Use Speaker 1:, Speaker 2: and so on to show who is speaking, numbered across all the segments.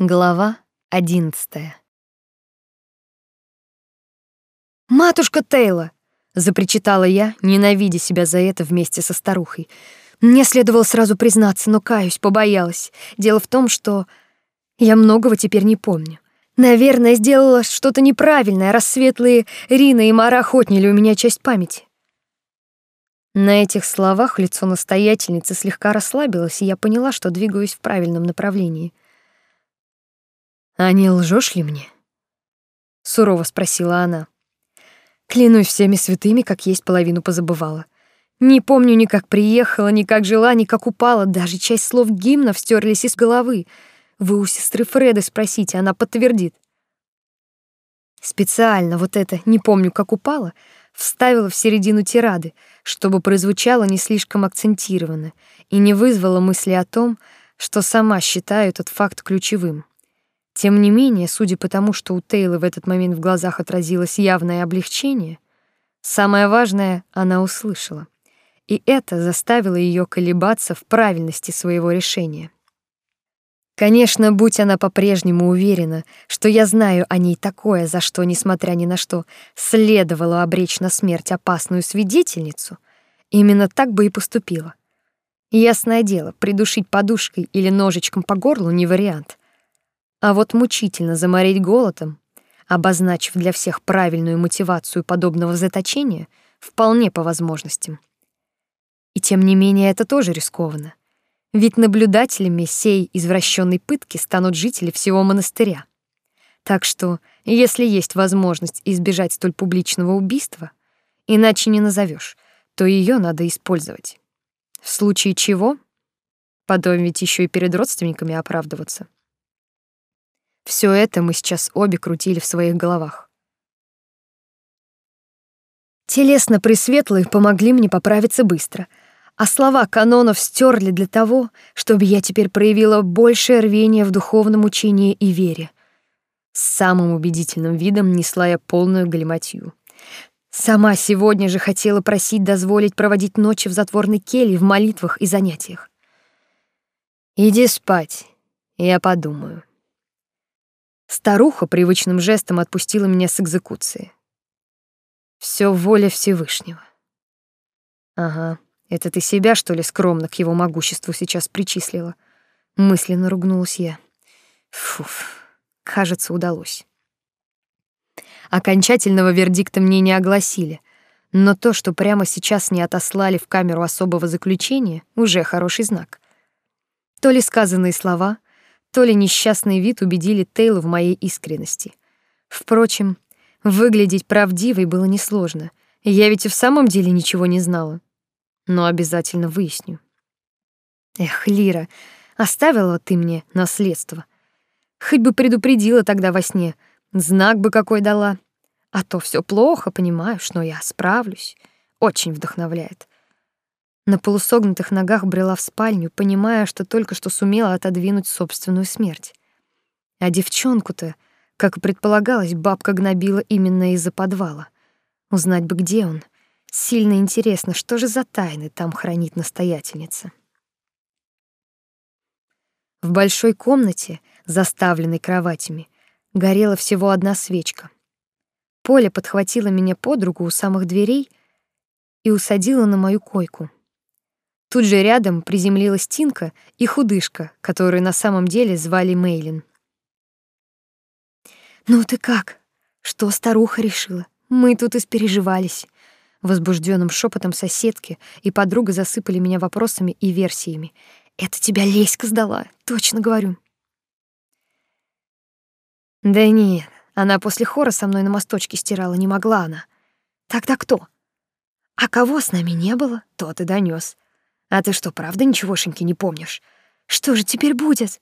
Speaker 1: Глава одиннадцатая. «Матушка Тейла!» — запричитала я, ненавидя себя за это вместе со старухой. Мне следовало сразу признаться, но, каюсь, побоялась. Дело в том, что я многого теперь не помню. Наверное, сделала что-то неправильное, раз светлые Рина и Мара охотнили у меня часть памяти. На этих словах лицо настоятельницы слегка расслабилось, и я поняла, что двигаюсь в правильном направлении — «А не лжешь ли мне?» — сурово спросила она. Клянусь всеми святыми, как есть половину позабывала. Не помню ни как приехала, ни как жила, ни как упала, даже часть слов гимна стерлись из головы. Вы у сестры Фреды спросите, она подтвердит. Специально вот это «не помню, как упала» вставила в середину тирады, чтобы прозвучало не слишком акцентированно и не вызвало мысли о том, что сама считаю этот факт ключевым. Тем не менее, судя по тому, что у Тейлы в этот момент в глазах отразилось явное облегчение, самое важное она услышала. И это заставило ее колебаться в правильности своего решения. Конечно, будь она по-прежнему уверена, что я знаю о ней такое, за что, несмотря ни на что, следовало обречь на смерть опасную свидетельницу, именно так бы и поступила. Ясное дело, придушить подушкой или ножичком по горлу не вариант. А вот мучительно заморить голодом, обозначив для всех правильную мотивацию подобного заточения, вполне по возможностям. И тем не менее это тоже рискованно. Ведь наблюдателями сей извращенной пытки станут жители всего монастыря. Так что, если есть возможность избежать столь публичного убийства, иначе не назовешь, то ее надо использовать. В случае чего, ведь еще и перед родственниками оправдываться. Все это мы сейчас обе крутили в своих головах. Телесно пресветлые помогли мне поправиться быстро, а слова канонов стерли для того, чтобы я теперь проявила большее рвение в духовном учении и вере. С самым убедительным видом несла я полную галиматью. Сама сегодня же хотела просить дозволить проводить ночи в затворной келье в молитвах и занятиях. «Иди спать, я подумаю». Старуха привычным жестом отпустила меня с экзекуции. Все воля Всевышнего. Ага, это ты себя, что ли, скромно к его могуществу сейчас причислила? Мысленно ругнулась я. Фуф, кажется, удалось. Окончательного вердикта мне не огласили, но то, что прямо сейчас не отослали в камеру особого заключения, уже хороший знак. То ли сказанные слова — то ли несчастный вид убедили Тейлу в моей искренности. Впрочем, выглядеть правдивой было несложно. Я ведь и в самом деле ничего не знала. Но обязательно выясню. Эх, Лира, оставила ты мне наследство. Хоть бы предупредила тогда во сне, знак бы какой дала. А то все плохо, понимаешь, но я справлюсь. Очень вдохновляет. На полусогнутых ногах брела в спальню, понимая, что только что сумела отодвинуть собственную смерть. А девчонку-то, как и предполагалось, бабка гнобила именно из-за подвала. Узнать бы, где он. Сильно интересно, что же за тайны там хранит настоятельница. В большой комнате, заставленной кроватями, горела всего одна свечка. Поля подхватила меня под руку у самых дверей и усадила на мою койку. Тут же рядом приземлилась Тинка и худышка, которую на самом деле звали Мейлин. «Ну ты как? Что старуха решила? Мы тут испереживались». Возбужденным шепотом соседки и подруга засыпали меня вопросами и версиями. «Это тебя Леська сдала, точно говорю». «Да нет, она после хора со мной на мосточке стирала, не могла она. Тогда кто? А кого с нами не было, тот и донёс. А ты что, правда ничегошеньки не помнишь? Что же теперь будет?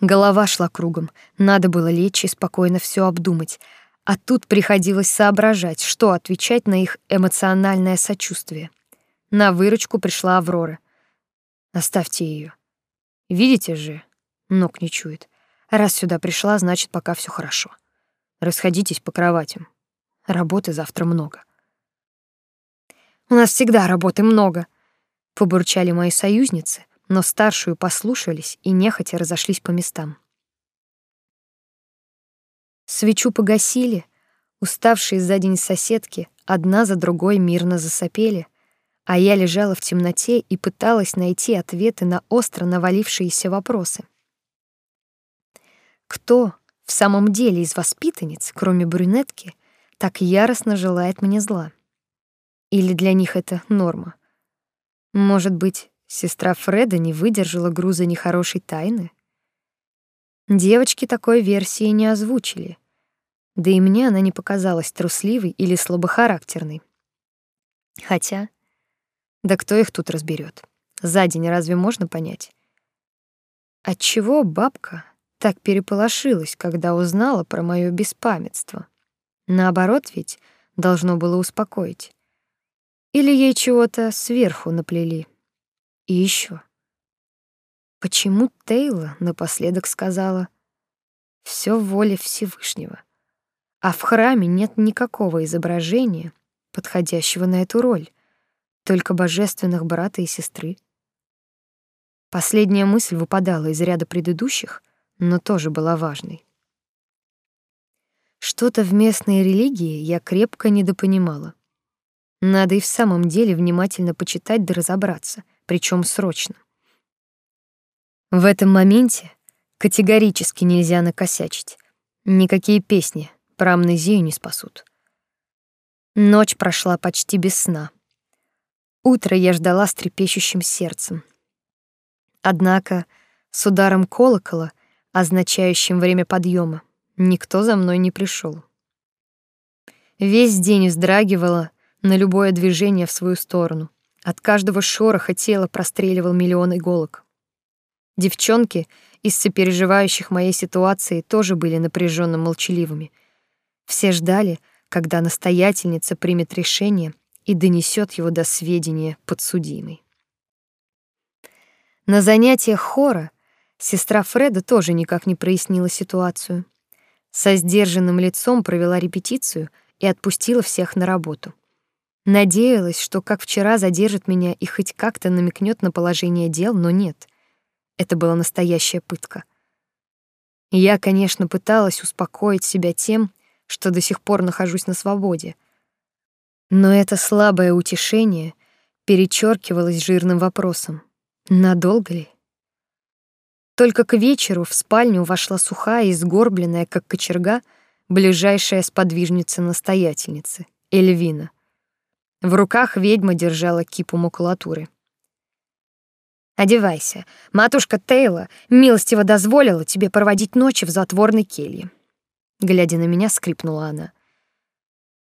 Speaker 1: Голова шла кругом. Надо было лечь и спокойно все обдумать. А тут приходилось соображать, что отвечать на их эмоциональное сочувствие. На выручку пришла Аврора. Оставьте ее. Видите же, ног не чует. Раз сюда пришла, значит, пока все хорошо. Расходитесь по кроватям. Работы завтра много. У нас всегда работы много, побурчали мои союзницы, но старшую послушались и нехотя разошлись по местам. Свечу погасили, уставшие за день соседки одна за другой мирно засопели, а я лежала в темноте и пыталась найти ответы на остро навалившиеся вопросы. Кто в самом деле из воспитанниц, кроме брюнетки, так яростно желает мне зла? Или для них это норма? Может быть, сестра Фреда не выдержала груза нехорошей тайны? Девочки такой версии не озвучили. Да и мне она не показалась трусливой или слабохарактерной. Хотя, да кто их тут разберет? За день разве можно понять? Отчего бабка так переполошилась, когда узнала про моё беспамятство? Наоборот ведь должно было успокоить. Или ей чего-то сверху наплели. И ещё. Почему Тейла напоследок сказала «Всё воля Всевышнего», а в храме нет никакого изображения, подходящего на эту роль, только божественных брата и сестры? Последняя мысль выпадала из ряда предыдущих, но тоже была важной. Что-то в местной религии я крепко недопонимала. Надо и в самом деле внимательно почитать да разобраться, причем срочно. В этом моменте категорически нельзя накосячить. Никакие песни про амнезию не спасут. Ночь прошла почти без сна. Утро я ждала с трепещущим сердцем. Однако с ударом колокола, означающим время подъема, никто за мной не пришел. Весь день вздрагивала на любое движение в свою сторону. От каждого шороха тело простреливал миллион иголок. Девчонки из сопереживающих моей ситуации тоже были напряженно молчаливыми. Все ждали, когда настоятельница примет решение и донесет его до сведения подсудимой. На занятиях хора сестра Фреда тоже никак не прояснила ситуацию. Со сдержанным лицом провела репетицию и отпустила всех на работу. Надеялась, что как вчера задержит меня и хоть как-то намекнет на положение дел, но нет. Это была настоящая пытка. Я, конечно, пыталась успокоить себя тем, что до сих пор нахожусь на свободе. Но это слабое утешение перечеркивалось жирным вопросом: надолго ли? Только к вечеру в спальню вошла сухая и сгорбленная, как кочерга, ближайшая сподвижница настоятельницы Эльвина. В руках ведьма держала кипу макулатуры. Одевайся. Матушка Тейла милостиво дозволила тебе проводить ночи в затворной келье. Глядя на меня, скрипнула она.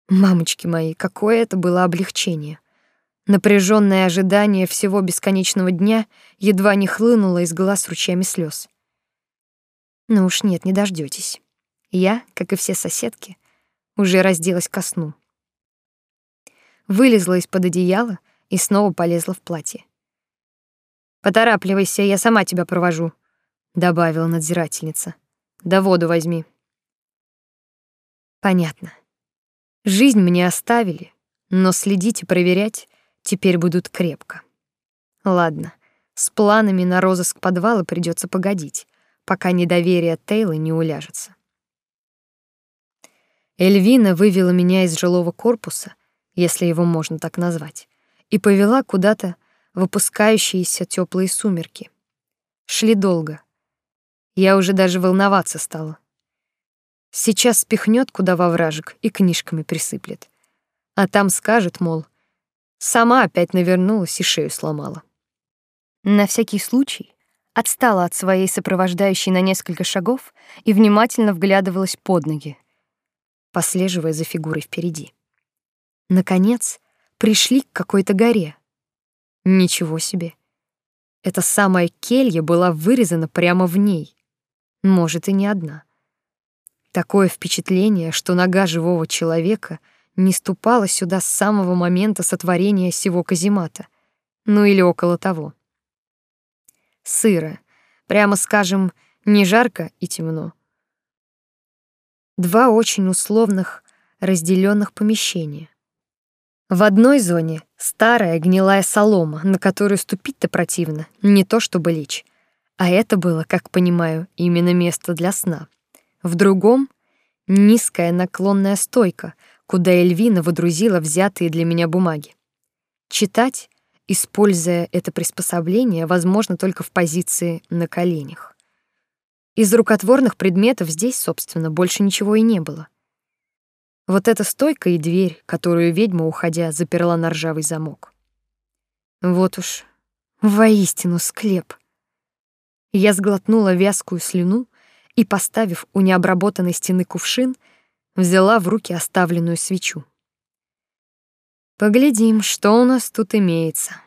Speaker 1: Мамочки мои, какое это было облегчение. Напряженное ожидание всего бесконечного дня едва не хлынуло из глаз ручьями слез. Ну уж нет, не дождётесь. Я, как и все соседки, уже разделась ко сну. Вылезла из-под одеяла и снова полезла в платье. Поторапливайся, я сама тебя провожу, добавила надзирательница. Да воду возьми. Понятно. Жизнь мне оставили, но следить и проверять теперь будут крепко. Ладно, с планами на розыск подвала придется погодить, пока недоверие Тейлы не уляжется. Эльвина вывела меня из жилого корпуса, если его можно так назвать, и повела куда-то в опускающиеся теплые сумерки. Шли долго. Я уже даже волноваться стала. Сейчас спихнет куда во вражек и книжками присыплет. А там скажет, мол, сама опять навернулась и шею сломала. На всякий случай отстала от своей сопровождающей на несколько шагов и внимательно вглядывалась под ноги, послеживая за фигурой впереди. Наконец, пришли к какой-то горе. Ничего себе. Эта самая келья была вырезана прямо в ней. Может, и не одна. Такое впечатление, что нога живого человека не ступала сюда с самого момента сотворения сего каземата, ну или около того. Сыро, прямо скажем, не жарко и темно. Два очень условных, разделенных помещения. В одной зоне старая гнилая солома, на которую ступить-то противно, не то чтобы лечь. А это было, как понимаю, именно место для сна. В другом Низкая наклонная стойка, куда Эльвина водрузила взятые для меня бумаги. Читать, используя это приспособление, возможно только в позиции на коленях. Из рукотворных предметов здесь, собственно, больше ничего и не было. Вот эта стойка и дверь, которую ведьма, уходя, заперла на ржавый замок. Вот уж воистину склеп. Я сглотнула вязкую слюну и, поставив у необработанной стены кувшин, взяла в руки оставленную свечу. Поглядим, что у нас тут имеется.